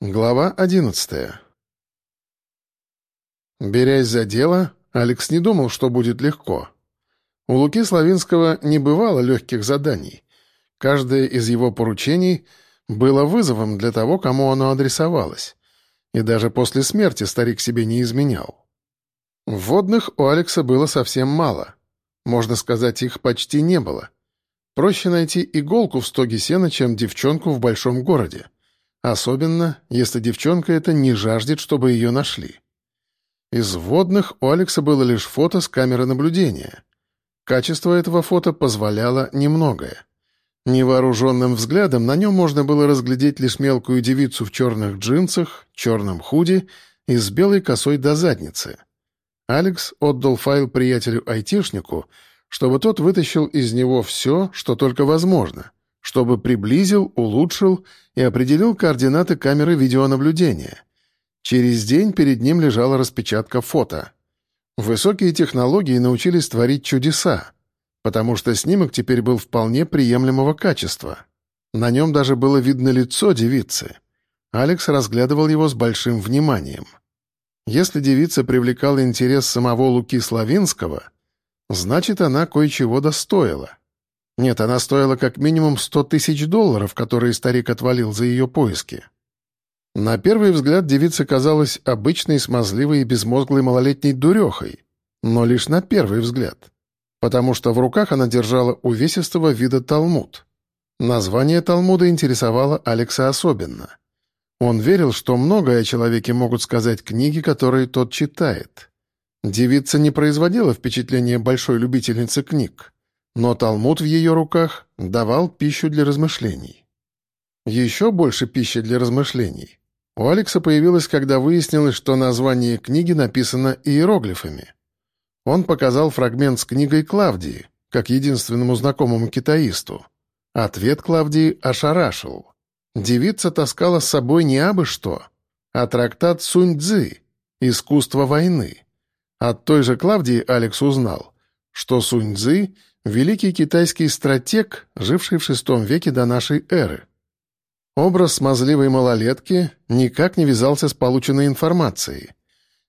Глава одиннадцатая. Берясь за дело, Алекс не думал, что будет легко. У Луки Славинского не бывало легких заданий. Каждое из его поручений было вызовом для того, кому оно адресовалось. И даже после смерти старик себе не изменял. Вводных у Алекса было совсем мало. Можно сказать, их почти не было. Проще найти иголку в стоге сена, чем девчонку в большом городе. Особенно, если девчонка эта не жаждет, чтобы ее нашли. Из вводных у Алекса было лишь фото с камеры наблюдения. Качество этого фото позволяло немногое. Невооруженным взглядом на нем можно было разглядеть лишь мелкую девицу в черных джинсах, черном худи и с белой косой до задницы. Алекс отдал файл приятелю-айтишнику, чтобы тот вытащил из него все, что только возможно — чтобы приблизил, улучшил и определил координаты камеры видеонаблюдения. Через день перед ним лежала распечатка фото. Высокие технологии научились творить чудеса, потому что снимок теперь был вполне приемлемого качества. На нем даже было видно лицо девицы. Алекс разглядывал его с большим вниманием. Если девица привлекала интерес самого Луки Славинского, значит, она кое-чего достоила. Нет, она стоила как минимум сто тысяч долларов, которые старик отвалил за ее поиски. На первый взгляд девица казалась обычной, смазливой и безмозглой малолетней дурехой, но лишь на первый взгляд, потому что в руках она держала увесистого вида талмуд. Название Талмуда интересовало Алекса особенно. Он верил, что многое о человеке могут сказать книги, которые тот читает. Девица не производила впечатления большой любительницы книг но Талмуд в ее руках давал пищу для размышлений. Еще больше пищи для размышлений у Алекса появилось, когда выяснилось, что название книги написано иероглифами. Он показал фрагмент с книгой Клавдии, как единственному знакомому китаисту. Ответ Клавдии ошарашил. Девица таскала с собой не абы что, а трактат Сунь-Дзы «Искусство войны». От той же Клавдии Алекс узнал, что Сунь-Дзы — великий китайский стратег, живший в VI веке до нашей эры. Образ смазливой малолетки никак не вязался с полученной информацией.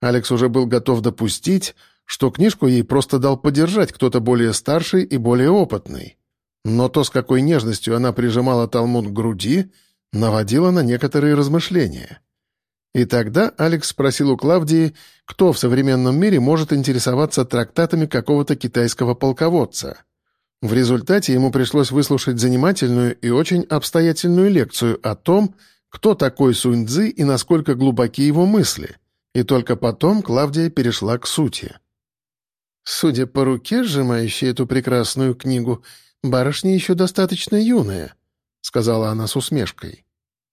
Алекс уже был готов допустить, что книжку ей просто дал подержать кто-то более старший и более опытный. Но то, с какой нежностью она прижимала Талмуд к груди, наводило на некоторые размышления. И тогда Алекс спросил у Клавдии, кто в современном мире может интересоваться трактатами какого-то китайского полководца. В результате ему пришлось выслушать занимательную и очень обстоятельную лекцию о том, кто такой Сунь Цзы и насколько глубоки его мысли. И только потом Клавдия перешла к сути. «Судя по руке, сжимающей эту прекрасную книгу, барышня еще достаточно юная», — сказала она с усмешкой.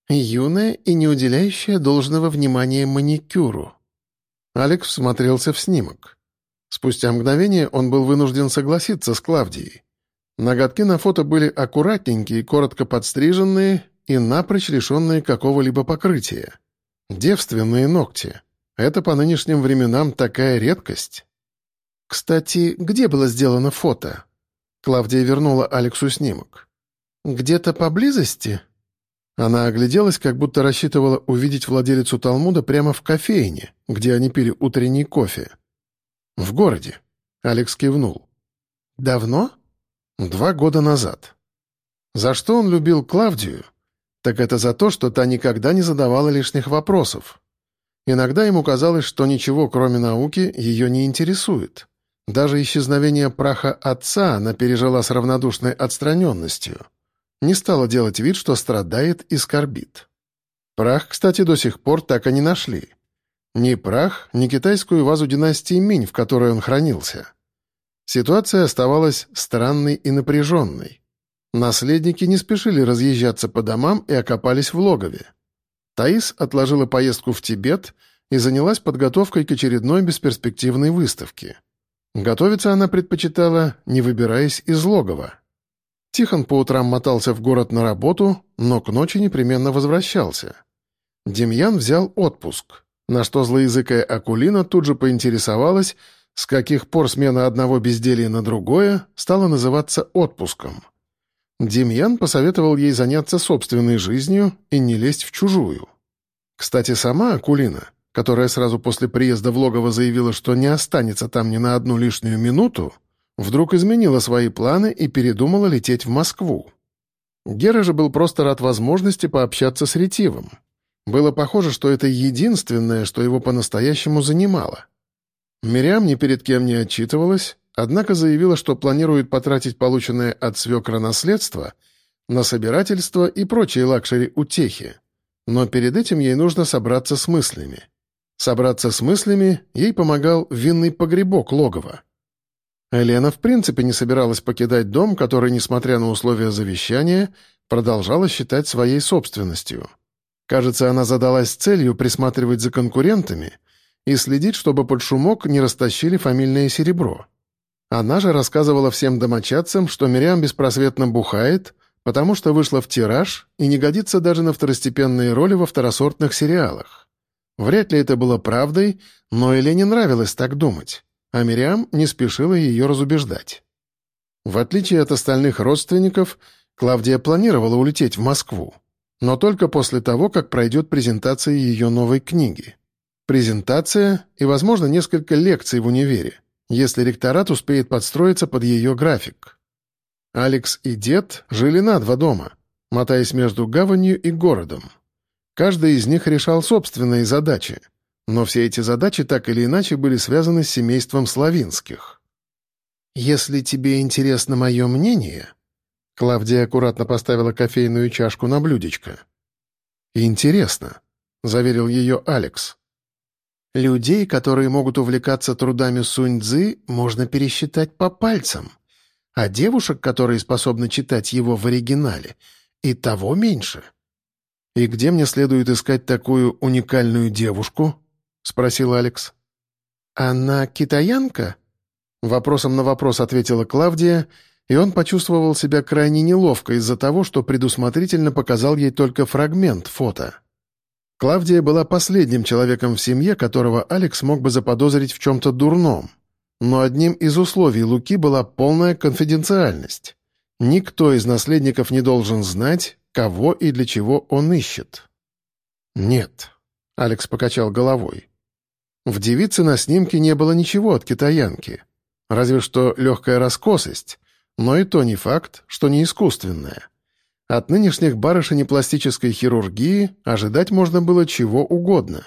Юная и не уделяющая должного внимания маникюру. Алекс смотрелся в снимок. Спустя мгновение он был вынужден согласиться с Клавдией. Ноготки на фото были аккуратненькие, коротко подстриженные и напрочь лишенные какого-либо покрытия. Девственные ногти. Это по нынешним временам такая редкость. «Кстати, где было сделано фото?» Клавдия вернула Алексу снимок. «Где-то поблизости?» Она огляделась, как будто рассчитывала увидеть владелицу Талмуда прямо в кофейне, где они пили утренний кофе. «В городе», — Алекс кивнул. «Давно?» «Два года назад». За что он любил Клавдию? Так это за то, что та никогда не задавала лишних вопросов. Иногда ему казалось, что ничего, кроме науки, ее не интересует. Даже исчезновение праха отца она пережила с равнодушной отстраненностью — не стала делать вид, что страдает и скорбит. Прах, кстати, до сих пор так и не нашли. Ни прах, ни китайскую вазу династии Минь, в которой он хранился. Ситуация оставалась странной и напряженной. Наследники не спешили разъезжаться по домам и окопались в логове. Таис отложила поездку в Тибет и занялась подготовкой к очередной бесперспективной выставке. Готовиться она предпочитала, не выбираясь из логова. Тихон по утрам мотался в город на работу, но к ночи непременно возвращался. Демьян взял отпуск, на что злоязыкая Акулина тут же поинтересовалась, с каких пор смена одного безделья на другое стала называться отпуском. Демьян посоветовал ей заняться собственной жизнью и не лезть в чужую. Кстати, сама Акулина, которая сразу после приезда в логово заявила, что не останется там ни на одну лишнюю минуту, вдруг изменила свои планы и передумала лететь в Москву. Гера же был просто рад возможности пообщаться с Ретивом. Было похоже, что это единственное, что его по-настоящему занимало. Мириам ни перед кем не отчитывалась, однако заявила, что планирует потратить полученное от свекра наследство на собирательство и прочие лакшери-утехи. Но перед этим ей нужно собраться с мыслями. Собраться с мыслями ей помогал винный погребок логова. Елена в принципе не собиралась покидать дом, который, несмотря на условия завещания, продолжала считать своей собственностью. Кажется, она задалась целью присматривать за конкурентами и следить, чтобы под шумок не растащили фамильное серебро. Она же рассказывала всем домочадцам, что Мириам беспросветно бухает, потому что вышла в тираж и не годится даже на второстепенные роли во второсортных сериалах. Вряд ли это было правдой, но Елене нравилось так думать а Мириам не спешила ее разубеждать. В отличие от остальных родственников, Клавдия планировала улететь в Москву, но только после того, как пройдет презентация ее новой книги. Презентация и, возможно, несколько лекций в универе, если ректорат успеет подстроиться под ее график. Алекс и дед жили на два дома, мотаясь между гаванью и городом. Каждый из них решал собственные задачи — но все эти задачи так или иначе были связаны с семейством Славинских. «Если тебе интересно мое мнение...» Клавдия аккуратно поставила кофейную чашку на блюдечко. «Интересно», — заверил ее Алекс. «Людей, которые могут увлекаться трудами Сунь-Дзы, можно пересчитать по пальцам, а девушек, которые способны читать его в оригинале, и того меньше». «И где мне следует искать такую уникальную девушку?» — спросил Алекс. «Она китаянка?» Вопросом на вопрос ответила Клавдия, и он почувствовал себя крайне неловко из-за того, что предусмотрительно показал ей только фрагмент фото. Клавдия была последним человеком в семье, которого Алекс мог бы заподозрить в чем-то дурном. Но одним из условий Луки была полная конфиденциальность. Никто из наследников не должен знать, кого и для чего он ищет. «Нет», — Алекс покачал головой. В девице на снимке не было ничего от китаянки. Разве что легкая раскосость, но и то не факт, что не искусственная. От нынешних барышень пластической хирургии ожидать можно было чего угодно.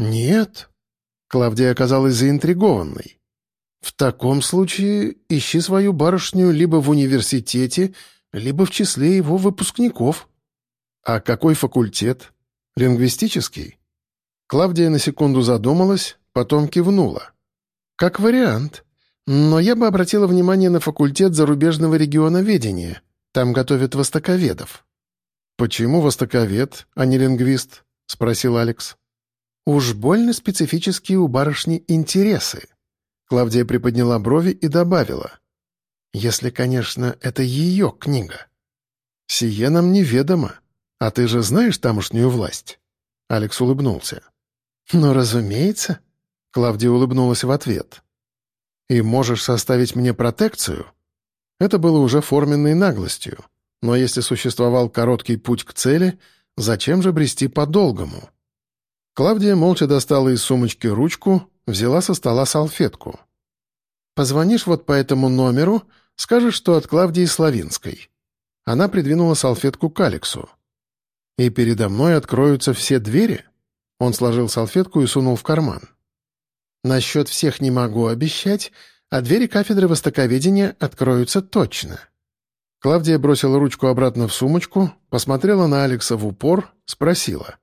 «Нет», — Клавдия оказалась заинтригованной. «В таком случае ищи свою барышню либо в университете, либо в числе его выпускников». «А какой факультет? Лингвистический?» Клавдия на секунду задумалась, потом кивнула. «Как вариант. Но я бы обратила внимание на факультет зарубежного регионоведения. Там готовят востоковедов». «Почему востоковед, а не лингвист?» — спросил Алекс. «Уж больно специфические у барышни интересы». Клавдия приподняла брови и добавила. «Если, конечно, это ее книга». «Сие нам неведомо. А ты же знаешь тамошнюю власть?» Алекс улыбнулся. «Ну, разумеется», — Клавдия улыбнулась в ответ. «И можешь составить мне протекцию?» Это было уже форменной наглостью. Но если существовал короткий путь к цели, зачем же брести по-долгому? Клавдия молча достала из сумочки ручку, взяла со стола салфетку. «Позвонишь вот по этому номеру, скажешь, что от Клавдии Славинской». Она придвинула салфетку к Алексу. «И передо мной откроются все двери?» Он сложил салфетку и сунул в карман. «Насчет всех не могу обещать, а двери кафедры востоковедения откроются точно». Клавдия бросила ручку обратно в сумочку, посмотрела на Алекса в упор, спросила.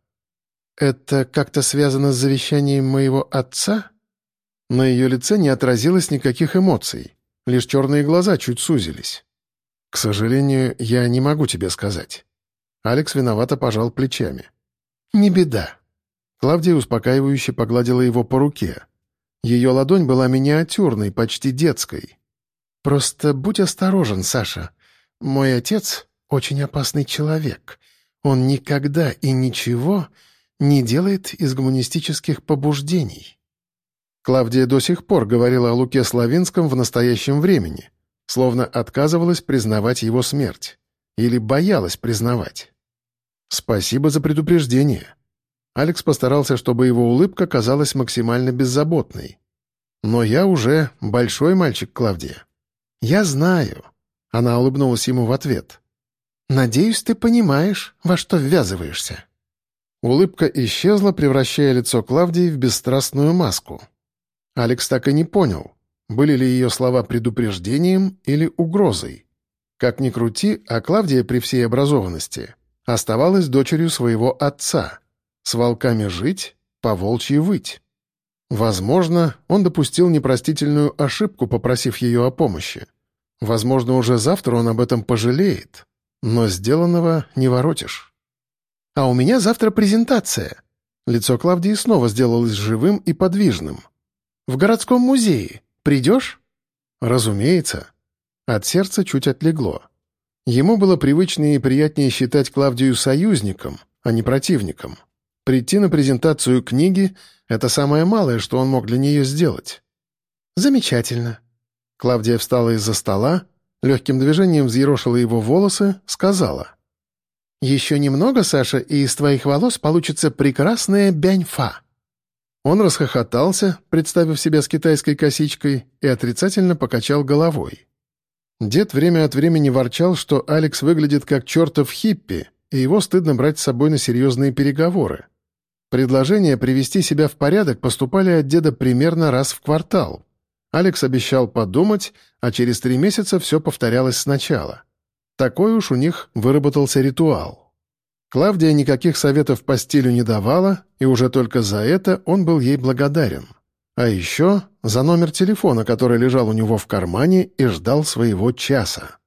«Это как-то связано с завещанием моего отца?» На ее лице не отразилось никаких эмоций, лишь черные глаза чуть сузились. «К сожалению, я не могу тебе сказать». Алекс виновато пожал плечами. «Не беда. Клавдия успокаивающе погладила его по руке. Ее ладонь была миниатюрной, почти детской. «Просто будь осторожен, Саша. Мой отец — очень опасный человек. Он никогда и ничего не делает из гуманистических побуждений». Клавдия до сих пор говорила о Луке Славинском в настоящем времени, словно отказывалась признавать его смерть. Или боялась признавать. «Спасибо за предупреждение», Алекс постарался, чтобы его улыбка казалась максимально беззаботной. «Но я уже большой мальчик, Клавдия». «Я знаю», — она улыбнулась ему в ответ. «Надеюсь, ты понимаешь, во что ввязываешься». Улыбка исчезла, превращая лицо Клавдии в бесстрастную маску. Алекс так и не понял, были ли ее слова предупреждением или угрозой. Как ни крути, а Клавдия при всей образованности оставалась дочерью своего отца. С волками жить, по волчьи выть. Возможно, он допустил непростительную ошибку, попросив ее о помощи. Возможно, уже завтра он об этом пожалеет. Но сделанного не воротишь. «А у меня завтра презентация». Лицо Клавдии снова сделалось живым и подвижным. «В городском музее. Придешь?» «Разумеется». От сердца чуть отлегло. Ему было привычнее и приятнее считать Клавдию союзником, а не противником. Прийти на презентацию книги — это самое малое, что он мог для нее сделать. «Замечательно». Клавдия встала из-за стола, легким движением взъерошила его волосы, сказала. «Еще немного, Саша, и из твоих волос получится прекрасная бяньфа». Он расхохотался, представив себя с китайской косичкой, и отрицательно покачал головой. Дед время от времени ворчал, что Алекс выглядит как чертов хиппи, и его стыдно брать с собой на серьезные переговоры. Предложения привести себя в порядок поступали от деда примерно раз в квартал. Алекс обещал подумать, а через три месяца все повторялось сначала. Такой уж у них выработался ритуал. Клавдия никаких советов по стилю не давала, и уже только за это он был ей благодарен. А еще за номер телефона, который лежал у него в кармане и ждал своего часа.